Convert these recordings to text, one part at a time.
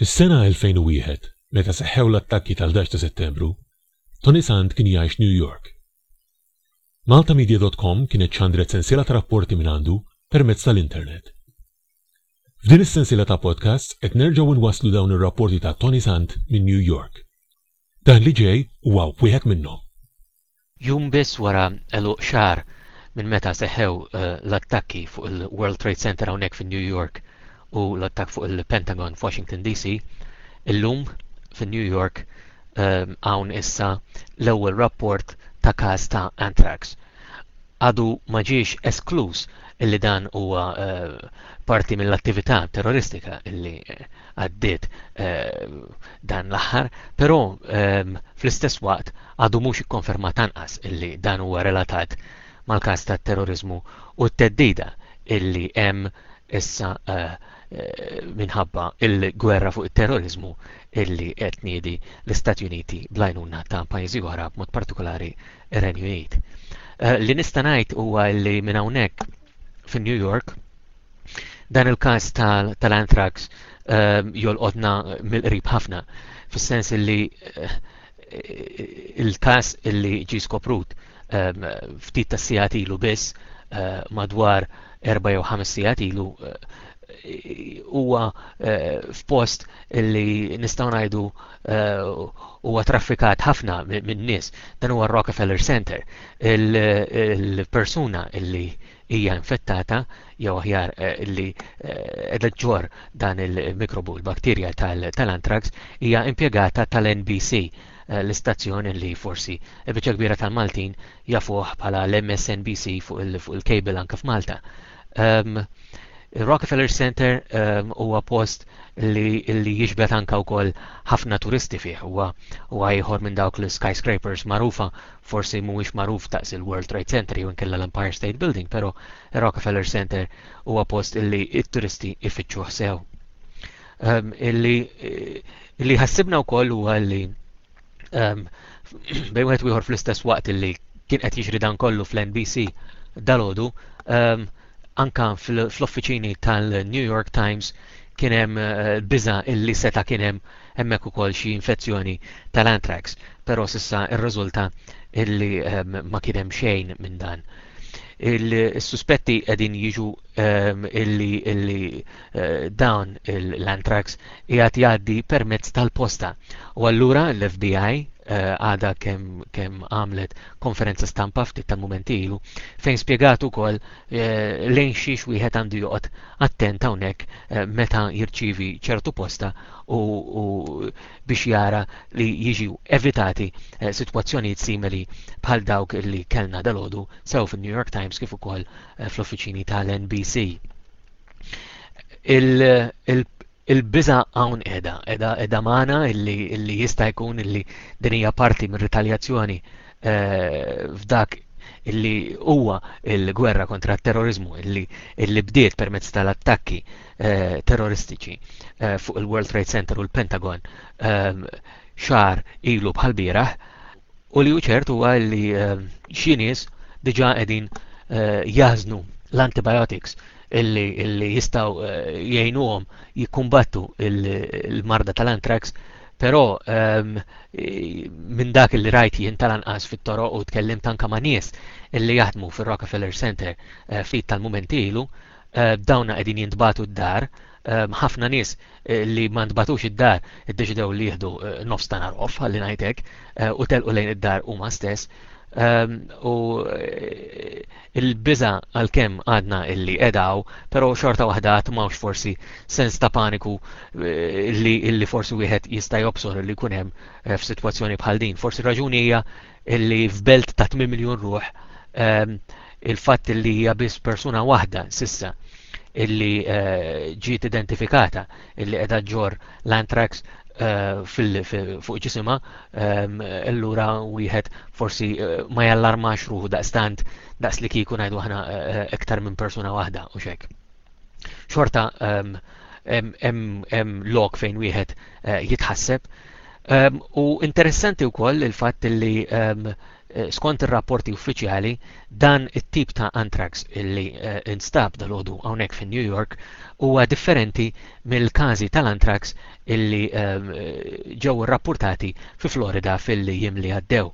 Fis-sena 2001, meta seħħew l-attakki tal-11 ta' Settembru, Tony Sant kien jgħix New York. Maltamedia dot com kienet xandret sensiela ta' rapporti mingħandu permezz tal-internet. F'din is-sensiela ta' podcasts qed nerġgħu nwasslu dawn ir-rapporti ta' Tony Sant minn New York. Dan li ġej huwa wieħed minnhom. Jum biss wara għeluq xahar minn meta seħħew l-attakki fuq il-World Trade Center hawnhekk fi New York u l-attakk fuq il-Pentagon f'Washington DC, illum fi New York hawn issa l-ewwel rapport ta' każ ta' anthrax. Għadu ma ġiex eskluż illi dan huwa parti mill-attività terroristika illi għaddiet dan l-aħħar, però fl-istess waqt għadu mhux ikkonfermat anqas li dan huwa relatat mal-każ tat-terroriżmu u t-theddida li hemm issa minħabba l-gwerra fuq it-terroriżmu li qed tniedi l-Istati Uniti bl-għajnuna ta' pajjiżi oħra b'mod partikolari r-Renju Unit. Li nista' ngħid huwa li minn hawnhekk fin New York dan il-każ tal-anthrax jolqodna mill-qrib ħafna fis-sens li il-każ illi ġie skoprut ehm, ftit ta' sigħat ilu biss eh, madwar erba' jew ħames sigħat ilu eh, huwa eh, f'post illi nistgħu ngħidu huwa traffikat ħafna minn nies dan huwa Rockefeller Center il-persuna illi hija infettata jew aħjar li qiegħda ġġorr dan il-mikrobu, il-bakterja tal-antrax, hija impjegata tal-NBC, l-istazzjon li forsi biċċa kbira tal-Maltin jafuh bħala l-MSNBC fuq il-kejbil anke f'Malta. Il-Rockefeller Center huwa post li jixbet anke wkoll ħafna turisti fih, huwa ieħor minn dawk l-skyscrapers magħrufa forsi mhuwiex magħruf daqs il-World Trade Center jew inkella l-Empire State Building, però ir-Rockefeller Center huwa post illi t-turisti jfittxuh sew. Ehm, illi illi ħassibna wkoll huwa li ehm, bejn wieħed ieħor fl-istess waqt illi kien qed jixri dan kollu fl-NBC dalodu, ehm, Anke fl-uffiċini tal-New York Times kien hemm biża' li seta' kien hemm hemmhekk ukoll xi infezzjoni tal-anthrax, però s'issa rriżulta li ma kien hemm xejn minn dan. Is-suspetti qegħdin jiġu li Eh, dawn l-antrax jgħat jgħaddi permezz tal-posta. U allura l-FBI eh, għada kemm għamlet konferenza stampa ftit ta' momenti ilu fejn spjegatu kol eh, lejn xiex wieħed għandu joqgħod attent hawnhekk meta jirċivi ċertu posta u biex jara li jiġi evitati sitwazzjonijiet simili bħal dawk li kellna dalodu sew fin-New York Times kif ukoll fl-uffiċini tal-NBC. il-biża hawn qiegħda, qiegħda qiegħda magħna illi illi jista' jkun illi din hija parti mir-ritaljazzjoni eh, f'dak illi huwa il-gwerra kontra t-terrorizmu illi illi bdiet permezz tal-attakki eh, terroristiċi eh, fuq il-World Trade Center u l-Pentagon xar ilu bħal bieraħ U li hu ċert huwa li ehm, xi nies diġà qegħdin eh, jaħżnu l-antibiotics illi, illi jistaw eh, jgħinuhom jikkumbattu il-marda tal-antrax, però ehm, minn dak li rajt jien tal-anqas fit-toro u tkellim tanka ma' nies illi jaħdmu fir-Rockefeller Center eh, ftit tal-mument ilu, dawna qegħdin jintbatu d-dar Ehm, ħafna nies eh, li ma ntbatux id-dar iddeċidew li jieħdu eh, nofs ta' narqof ħalli ngħidlek eh, u telqu lejn id-dar huma stess. Ehm, u il-biża għalkemm għadna illi edaw, però xorta waħda mawx forsi sens ta' paniku li forsi wieħed jista' jobsor li jkun hemm f'sitwazzjoni bħal din. Forsi raġuni hija illi f'belt ta' 8 miljun ruħ ehm, il-fatt illi hija biss persuna waħda sissa illi eh, ġiet identifikata illi qiegħda ġor l-antrax eh, fuq ġisima ehm, allura wieħed forsi eh, ma jallarmax ruħu daqstant daqs li kieku ngħidu aħna iktar minn persuna waħda u xek. xorta hemm lok fejn wieħed eh, jitħasseb. U interessanti wkoll il-fatt li Eh, skont ir-rapporti uffiċjali dan it-tip ta' antrax li eh, instab dal-ħodu hawnhekk fin New York huwa differenti mill-każi tal-antrax illi eh, ġew rapportati fi Florida fil-jiem li għaddew.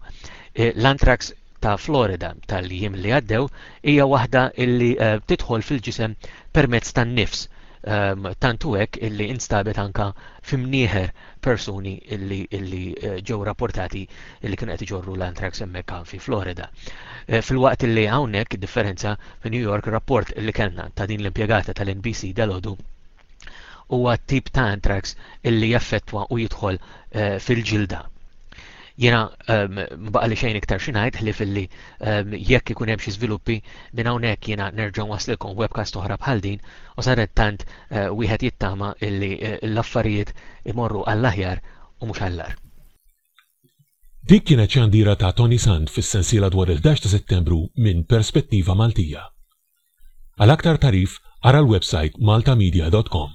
L-antrax ta' Florida tal-jiem li għaddew hija waħda illi eh, tidħol fil-ġisem permezz tan-nifs ehm, tantu hekk illi instabet anka fimnieħer persuni illi, illi eh, ġew rapportati illi kienu qed iġorru l-antrax hemmhekk fi Florida. Eh, Fil-waqt illi hawnhekk differenza fi New York rapport illi kellna ta' din l-impjegata tal-NBC dal-għodu huwa tip ta' anthrax illi jaffettwa u jidħol eh, fil-ġilda. Jiena ehm, baqa li xejn iktar xi ngħid ħlief illi ehm, jekk ikun hemm xi żviluppi minn hawnhekk jiena nerġa' waslilkom webcast oħra bħal din u saret tant eh, wieħed jittama illi eh, l-affarijiet imorru għall-aħjar u mhux għall-ar. Dik kienet ċandira ta' Tony Sand fis-sensiela dwar il-11 ta' Settembru minn Perspettiva Maltija. Għal aktar tagħrif ara l-websajt maltamedia dot com.